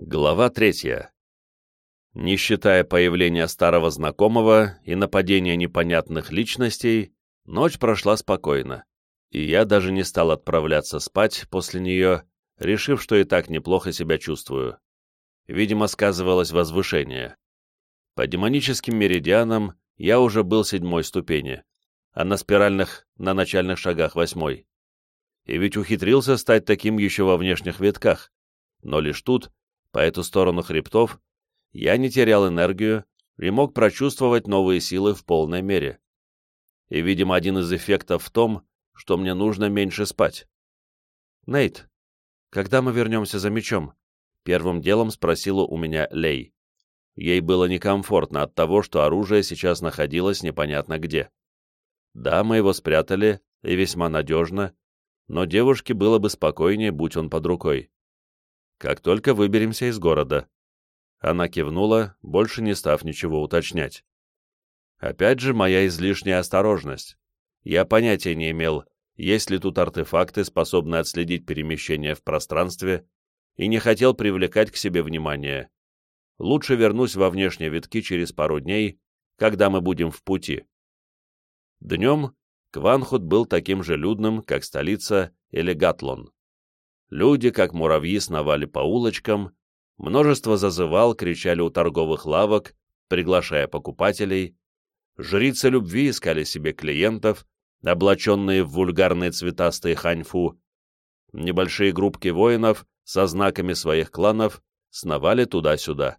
Глава третья. Не считая появления старого знакомого и нападения непонятных личностей, ночь прошла спокойно, и я даже не стал отправляться спать после нее, решив, что и так неплохо себя чувствую. Видимо, сказывалось возвышение. По демоническим меридианам я уже был седьмой ступени, а на спиральных на начальных шагах восьмой. И ведь ухитрился стать таким еще во внешних витках, но лишь тут по эту сторону хребтов, я не терял энергию и мог прочувствовать новые силы в полной мере. И, видимо, один из эффектов в том, что мне нужно меньше спать. «Нейт, когда мы вернемся за мечом?» Первым делом спросила у меня Лей. Ей было некомфортно от того, что оружие сейчас находилось непонятно где. Да, мы его спрятали, и весьма надежно, но девушке было бы спокойнее, будь он под рукой как только выберемся из города». Она кивнула, больше не став ничего уточнять. Опять же, моя излишняя осторожность. Я понятия не имел, есть ли тут артефакты, способные отследить перемещение в пространстве, и не хотел привлекать к себе внимание. Лучше вернусь во внешние витки через пару дней, когда мы будем в пути. Днем Кванхут был таким же людным, как столица или Гатлон. Люди, как муравьи, сновали по улочкам, множество зазывал, кричали у торговых лавок, приглашая покупателей. Жрицы любви искали себе клиентов, облаченные в вульгарные цветастые ханьфу. Небольшие группки воинов со знаками своих кланов сновали туда-сюда.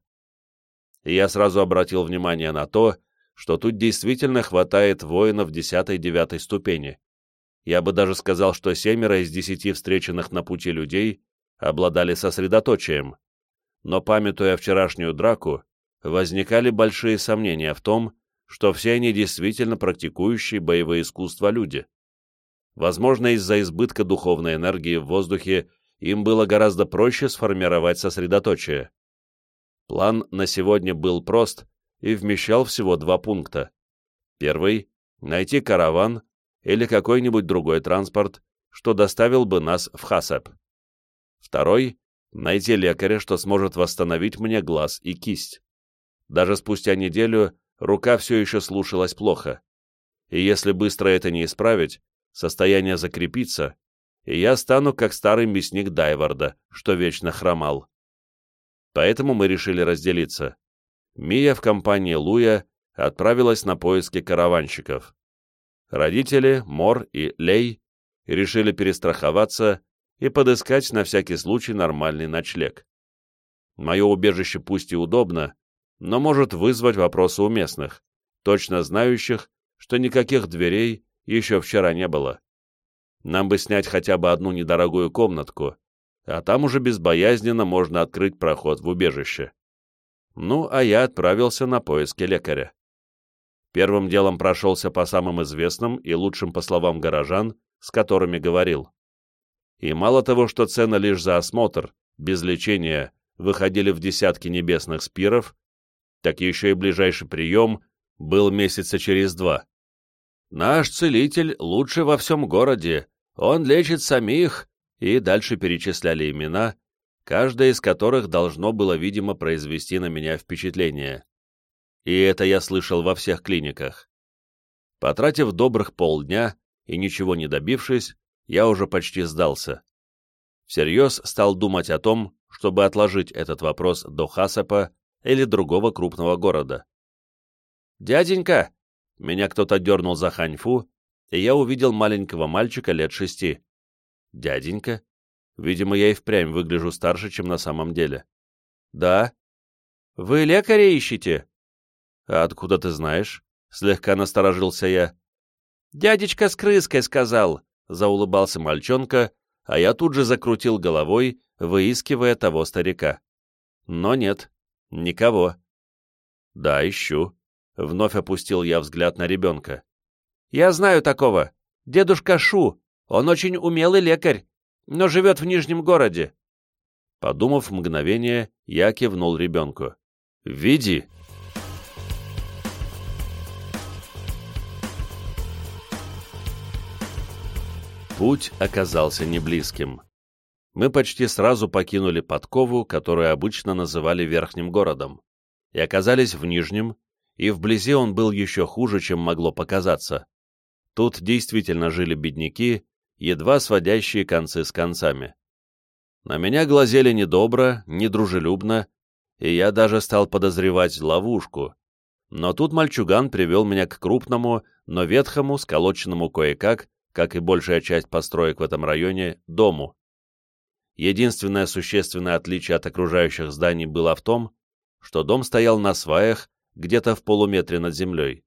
И я сразу обратил внимание на то, что тут действительно хватает воинов десятой-девятой ступени. Я бы даже сказал, что семеро из десяти встреченных на пути людей обладали сосредоточием. Но, памятуя вчерашнюю драку, возникали большие сомнения в том, что все они действительно практикующие боевые искусства люди. Возможно, из-за избытка духовной энергии в воздухе им было гораздо проще сформировать сосредоточие. План на сегодня был прост и вмещал всего два пункта. Первый — найти караван, или какой-нибудь другой транспорт, что доставил бы нас в Хасеп. Второй — найти лекаря, что сможет восстановить мне глаз и кисть. Даже спустя неделю рука все еще слушалась плохо. И если быстро это не исправить, состояние закрепится, и я стану как старый мясник Дайварда, что вечно хромал. Поэтому мы решили разделиться. Мия в компании Луя отправилась на поиски караванщиков. Родители, Мор и Лей, решили перестраховаться и подыскать на всякий случай нормальный ночлег. Мое убежище пусть и удобно, но может вызвать вопросы у местных, точно знающих, что никаких дверей еще вчера не было. Нам бы снять хотя бы одну недорогую комнатку, а там уже безбоязненно можно открыть проход в убежище. Ну, а я отправился на поиски лекаря. Первым делом прошелся по самым известным и лучшим по словам горожан, с которыми говорил. И мало того, что цены лишь за осмотр, без лечения, выходили в десятки небесных спиров, так еще и ближайший прием был месяца через два. «Наш целитель лучше во всем городе, он лечит самих», и дальше перечисляли имена, каждое из которых должно было, видимо, произвести на меня впечатление и это я слышал во всех клиниках. Потратив добрых полдня и ничего не добившись, я уже почти сдался. Всерьез стал думать о том, чтобы отложить этот вопрос до Хасапа или другого крупного города. «Дяденька!» Меня кто-то дернул за ханьфу, и я увидел маленького мальчика лет шести. «Дяденька?» Видимо, я и впрямь выгляжу старше, чем на самом деле. «Да». «Вы лекаря ищете?» «А откуда ты знаешь?» — слегка насторожился я. «Дядечка с крыской сказал», — заулыбался мальчонка, а я тут же закрутил головой, выискивая того старика. Но нет, никого. «Да, ищу», — вновь опустил я взгляд на ребенка. «Я знаю такого. Дедушка Шу. Он очень умелый лекарь, но живет в Нижнем городе». Подумав мгновение, я кивнул ребенку. «Веди». Путь оказался неблизким. мы почти сразу покинули подкову, которую обычно называли верхним городом, и оказались в нижнем, и вблизи он был еще хуже, чем могло показаться. Тут действительно жили бедняки, едва сводящие концы с концами. На меня глазели недобро, недружелюбно, и я даже стал подозревать ловушку. Но тут мальчуган привел меня к крупному, но ветхому, сколоченному кое-как, как и большая часть построек в этом районе, дому. Единственное существенное отличие от окружающих зданий было в том, что дом стоял на сваях, где-то в полуметре над землей.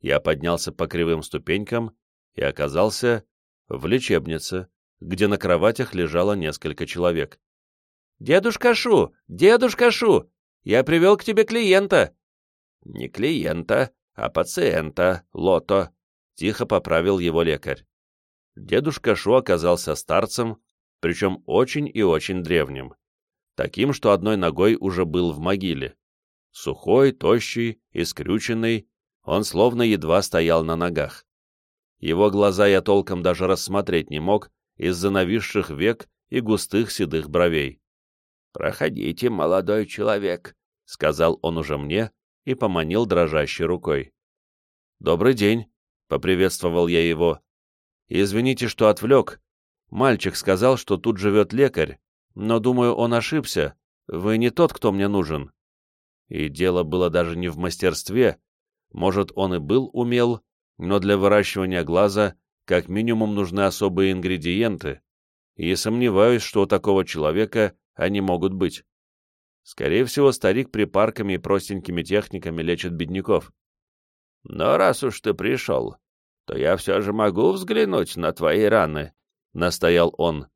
Я поднялся по кривым ступенькам и оказался в лечебнице, где на кроватях лежало несколько человек. «Дедушка Шу! Дедушка Шу! Я привел к тебе клиента!» «Не клиента, а пациента, Лото», — тихо поправил его лекарь. Дедушка Шу оказался старцем, причем очень и очень древним, таким, что одной ногой уже был в могиле. Сухой, тощий и скрюченный, он словно едва стоял на ногах. Его глаза я толком даже рассмотреть не мог из-за нависших век и густых седых бровей. «Проходите, молодой человек», — сказал он уже мне и поманил дрожащей рукой. «Добрый день», — поприветствовал я его. «Извините, что отвлек, Мальчик сказал, что тут живет лекарь, но, думаю, он ошибся. Вы не тот, кто мне нужен. И дело было даже не в мастерстве. Может, он и был умел, но для выращивания глаза как минимум нужны особые ингредиенты, и сомневаюсь, что у такого человека они могут быть. Скорее всего, старик припарками и простенькими техниками лечит бедняков. Но раз уж ты пришел, то я все же могу взглянуть на твои раны, — настоял он.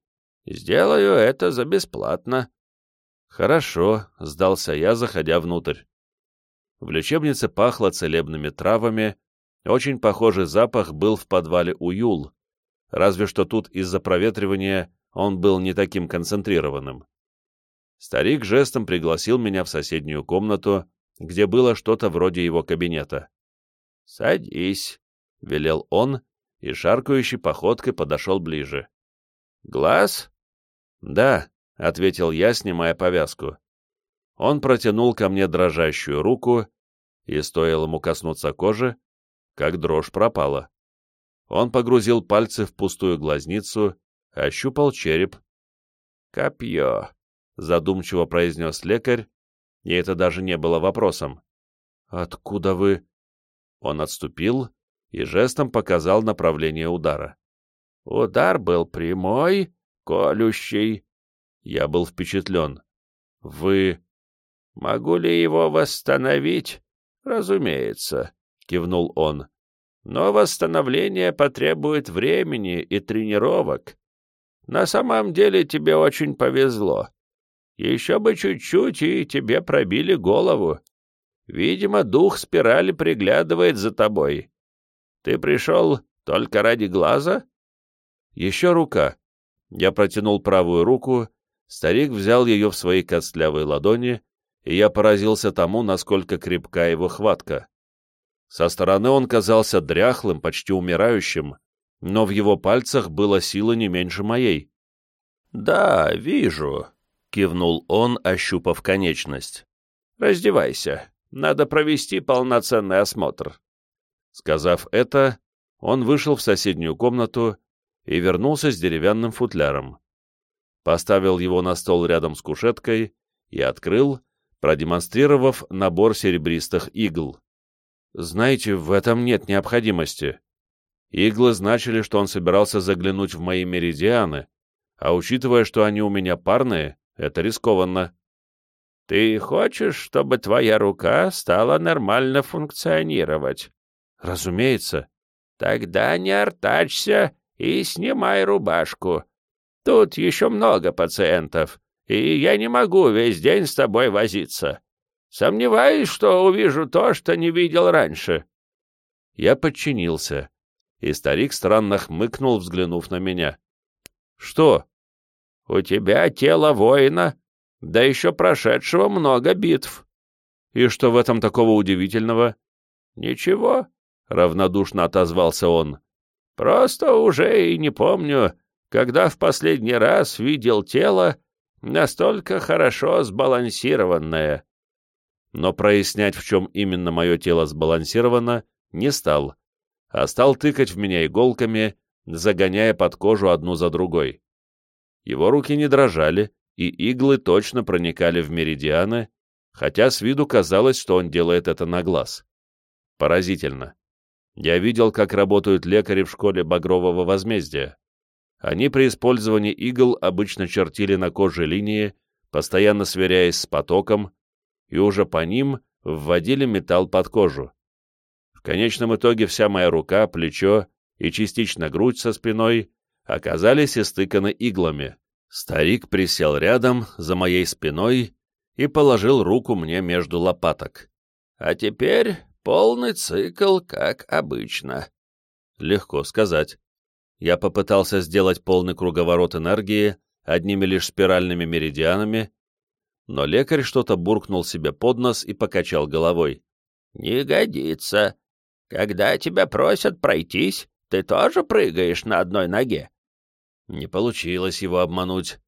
«Сделаю это за бесплатно». «Хорошо», — сдался я, заходя внутрь. В лечебнице пахло целебными травами, очень похожий запах был в подвале у Юл, разве что тут из-за проветривания он был не таким концентрированным. Старик жестом пригласил меня в соседнюю комнату, где было что-то вроде его кабинета. «Садись», — велел он, и шаркающей походкой подошел ближе. «Глаз?» «Да», — ответил я, снимая повязку. Он протянул ко мне дрожащую руку, и стоило ему коснуться кожи, как дрожь пропала. Он погрузил пальцы в пустую глазницу, ощупал череп. «Копье», — задумчиво произнес лекарь, и это даже не было вопросом. «Откуда вы...» Он отступил и жестом показал направление удара. Удар был прямой, колющий. Я был впечатлен. Вы... Могу ли его восстановить? Разумеется, кивнул он. Но восстановление потребует времени и тренировок. На самом деле тебе очень повезло. Еще бы чуть-чуть, и тебе пробили голову. Видимо, дух спирали приглядывает за тобой. Ты пришел только ради глаза? Еще рука. Я протянул правую руку, старик взял ее в свои костлявые ладони, и я поразился тому, насколько крепка его хватка. Со стороны он казался дряхлым, почти умирающим, но в его пальцах была сила не меньше моей. «Да, вижу», — кивнул он, ощупав конечность. «Раздевайся, надо провести полноценный осмотр». Сказав это, он вышел в соседнюю комнату и вернулся с деревянным футляром. Поставил его на стол рядом с кушеткой и открыл, продемонстрировав набор серебристых игл. Знаете, в этом нет необходимости. Иглы значили, что он собирался заглянуть в мои меридианы, а учитывая, что они у меня парные, это рискованно. «Ты хочешь, чтобы твоя рука стала нормально функционировать?» Разумеется. Тогда не артачься и снимай рубашку. Тут еще много пациентов, и я не могу весь день с тобой возиться. Сомневаюсь, что увижу то, что не видел раньше. Я подчинился, и старик странно хмыкнул, взглянув на меня. — Что? — У тебя тело воина, да еще прошедшего много битв. — И что в этом такого удивительного? — Ничего. — равнодушно отозвался он. «Просто уже и не помню, когда в последний раз видел тело, настолько хорошо сбалансированное. Но прояснять, в чем именно мое тело сбалансировано, не стал, а стал тыкать в меня иголками, загоняя под кожу одну за другой. Его руки не дрожали, и иглы точно проникали в меридианы, хотя с виду казалось, что он делает это на глаз. Поразительно. Я видел, как работают лекари в школе Багрового возмездия. Они при использовании игл обычно чертили на коже линии, постоянно сверяясь с потоком, и уже по ним вводили металл под кожу. В конечном итоге вся моя рука, плечо и частично грудь со спиной оказались истыканы иглами. Старик присел рядом, за моей спиной, и положил руку мне между лопаток. «А теперь полный цикл, как обычно». Легко сказать. Я попытался сделать полный круговорот энергии одними лишь спиральными меридианами, но лекарь что-то буркнул себе под нос и покачал головой. «Не годится. Когда тебя просят пройтись, ты тоже прыгаешь на одной ноге?» Не получилось его обмануть.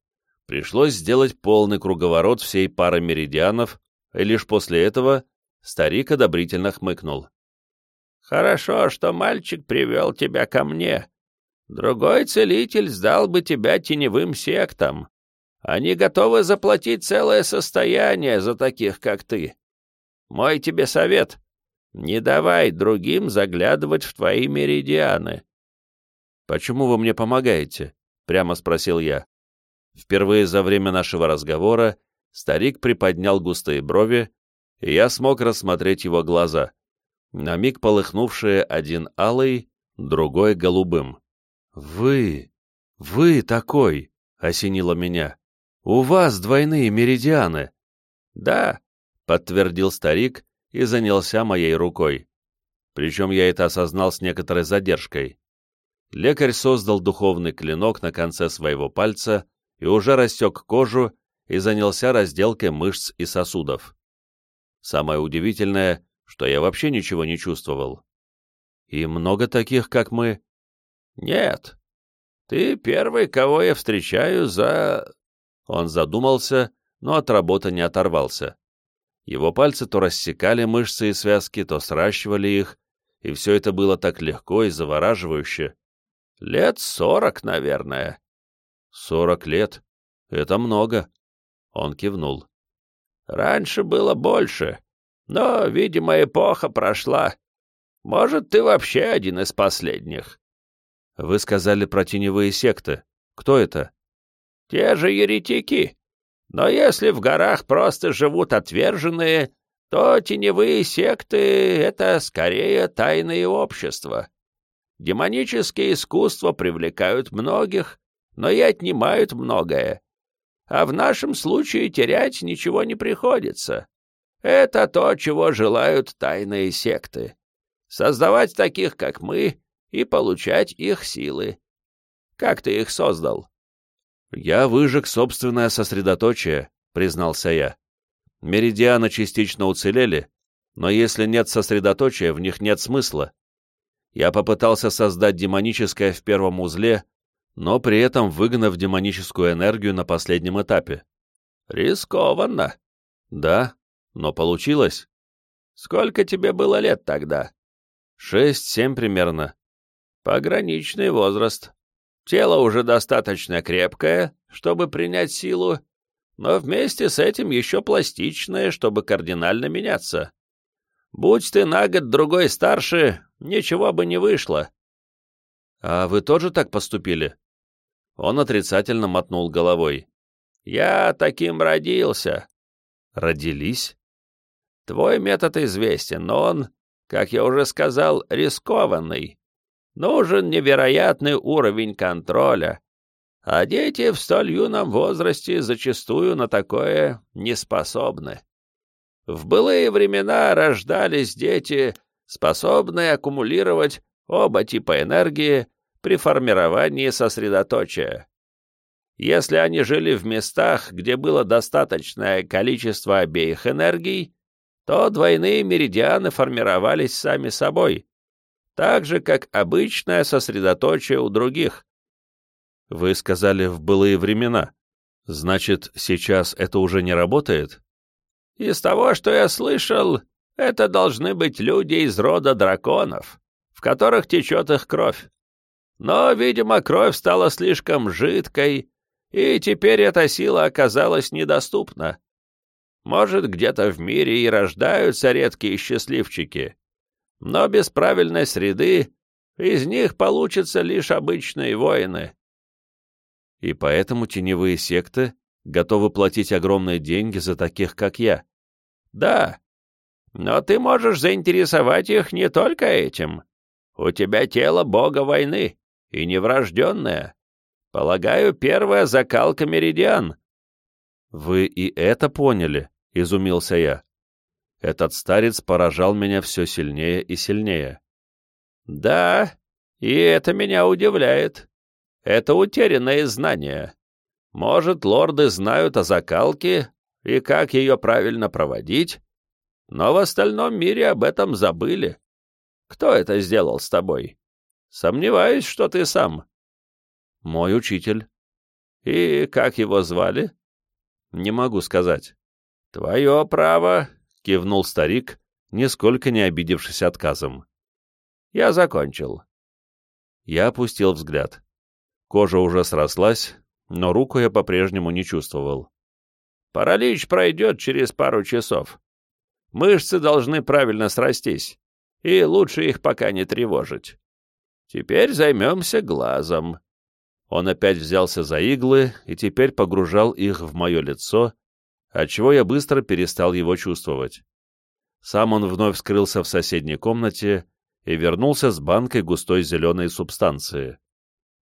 Пришлось сделать полный круговорот всей пары меридианов, и лишь после этого старик одобрительно хмыкнул. «Хорошо, что мальчик привел тебя ко мне. Другой целитель сдал бы тебя теневым сектам. Они готовы заплатить целое состояние за таких, как ты. Мой тебе совет — не давай другим заглядывать в твои меридианы». «Почему вы мне помогаете?» — прямо спросил я. Впервые за время нашего разговора старик приподнял густые брови, и я смог рассмотреть его глаза, на миг полыхнувшие один алый, другой голубым. «Вы! Вы такой!» — осенило меня. «У вас двойные меридианы!» «Да», — подтвердил старик и занялся моей рукой. Причем я это осознал с некоторой задержкой. Лекарь создал духовный клинок на конце своего пальца и уже рассек кожу и занялся разделкой мышц и сосудов. Самое удивительное, что я вообще ничего не чувствовал. И много таких, как мы? Нет. Ты первый, кого я встречаю за... Он задумался, но от работы не оторвался. Его пальцы то рассекали мышцы и связки, то сращивали их, и все это было так легко и завораживающе. Лет сорок, наверное. «Сорок лет? Это много!» Он кивнул. «Раньше было больше, но, видимо, эпоха прошла. Может, ты вообще один из последних». «Вы сказали про теневые секты. Кто это?» «Те же еретики. Но если в горах просто живут отверженные, то теневые секты — это скорее тайные общества. Демонические искусства привлекают многих, но и отнимают многое. А в нашем случае терять ничего не приходится. Это то, чего желают тайные секты. Создавать таких, как мы, и получать их силы. Как ты их создал? Я выжег собственное сосредоточие, признался я. Меридианы частично уцелели, но если нет сосредоточия, в них нет смысла. Я попытался создать демоническое в первом узле, но при этом выгнав демоническую энергию на последнем этапе. Рискованно. Да, но получилось. Сколько тебе было лет тогда? Шесть-семь примерно. Пограничный возраст. Тело уже достаточно крепкое, чтобы принять силу, но вместе с этим еще пластичное, чтобы кардинально меняться. Будь ты на год-другой старше, ничего бы не вышло. — А вы тоже так поступили? Он отрицательно мотнул головой. «Я таким родился». «Родились?» «Твой метод известен, но он, как я уже сказал, рискованный. Нужен невероятный уровень контроля, а дети в столь юном возрасте зачастую на такое не способны. В былые времена рождались дети, способные аккумулировать оба типа энергии при формировании сосредоточия. Если они жили в местах, где было достаточное количество обеих энергий, то двойные меридианы формировались сами собой, так же, как обычное сосредоточие у других. Вы сказали «в былые времена». Значит, сейчас это уже не работает? Из того, что я слышал, это должны быть люди из рода драконов, в которых течет их кровь. Но, видимо, кровь стала слишком жидкой, и теперь эта сила оказалась недоступна. Может, где-то в мире и рождаются редкие счастливчики, но без правильной среды из них получатся лишь обычные воины. И поэтому теневые секты готовы платить огромные деньги за таких, как я. Да, но ты можешь заинтересовать их не только этим. У тебя тело бога войны, и неврожденное. Полагаю, первая закалка меридиан. Вы и это поняли, изумился я. Этот старец поражал меня все сильнее и сильнее. Да, и это меня удивляет. Это утерянное знание. Может, лорды знают о закалке и как ее правильно проводить, но в остальном мире об этом забыли. Кто это сделал с тобой? Сомневаюсь, что ты сам. Мой учитель. И как его звали? Не могу сказать. Твое право, кивнул старик, нисколько не обидевшись отказом. Я закончил. Я опустил взгляд. Кожа уже срослась, но руку я по-прежнему не чувствовал. Паралич пройдет через пару часов. Мышцы должны правильно срастись, и лучше их пока не тревожить. Теперь займемся глазом. Он опять взялся за иглы и теперь погружал их в мое лицо, отчего я быстро перестал его чувствовать. Сам он вновь скрылся в соседней комнате и вернулся с банкой густой зеленой субстанции.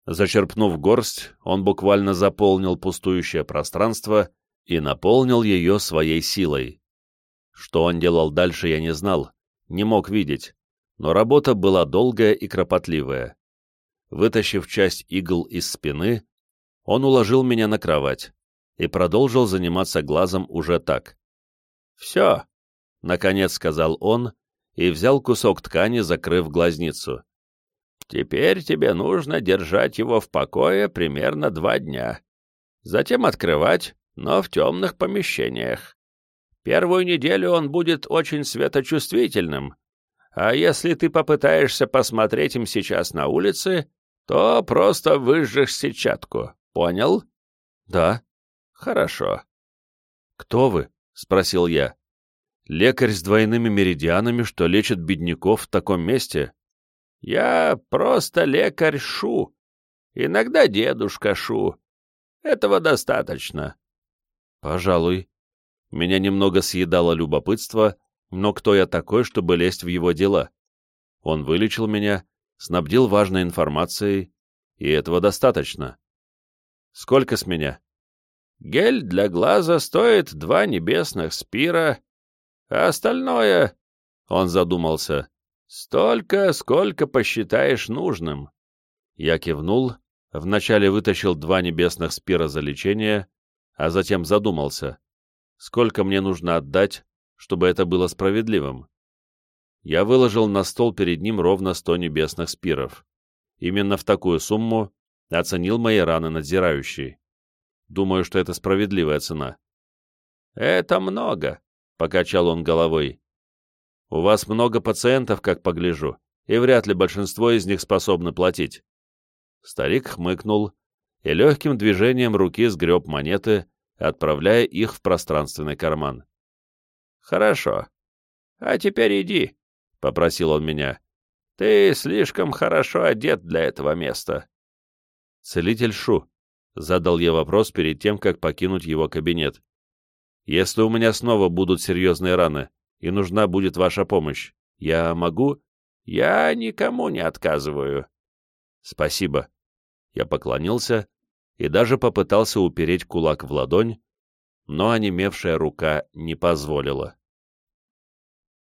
Зачерпнув горсть, он буквально заполнил пустующее пространство и наполнил ее своей силой. Что он делал дальше, я не знал, не мог видеть, но работа была долгая и кропотливая. Вытащив часть игл из спины, он уложил меня на кровать и продолжил заниматься глазом уже так. «Все», — наконец сказал он и взял кусок ткани, закрыв глазницу. «Теперь тебе нужно держать его в покое примерно два дня. Затем открывать, но в темных помещениях. Первую неделю он будет очень светочувствительным, а если ты попытаешься посмотреть им сейчас на улице, то просто выжжешь сетчатку. Понял? Да. Хорошо. Кто вы? Спросил я. Лекарь с двойными меридианами, что лечит бедняков в таком месте? Я просто лекарь Шу. Иногда дедушка Шу. Этого достаточно. Пожалуй. Меня немного съедало любопытство, но кто я такой, чтобы лезть в его дела? Он вылечил меня, снабдил важной информацией, и этого достаточно. Сколько с меня? Гель для глаза стоит два небесных спира, а остальное, он задумался, столько, сколько посчитаешь нужным. Я кивнул, вначале вытащил два небесных спира за лечение, а затем задумался, сколько мне нужно отдать, чтобы это было справедливым. Я выложил на стол перед ним ровно сто небесных спиров. Именно в такую сумму оценил мои раны надзирающий. Думаю, что это справедливая цена. «Это много», — покачал он головой. «У вас много пациентов, как погляжу, и вряд ли большинство из них способны платить». Старик хмыкнул и легким движением руки сгреб монеты, отправляя их в пространственный карман. «Хорошо. А теперь иди», — попросил он меня. «Ты слишком хорошо одет для этого места». «Целитель Шу», — задал я вопрос перед тем, как покинуть его кабинет. «Если у меня снова будут серьезные раны, и нужна будет ваша помощь, я могу?» «Я никому не отказываю». «Спасибо». Я поклонился и даже попытался упереть кулак в ладонь, но онемевшая рука не позволила.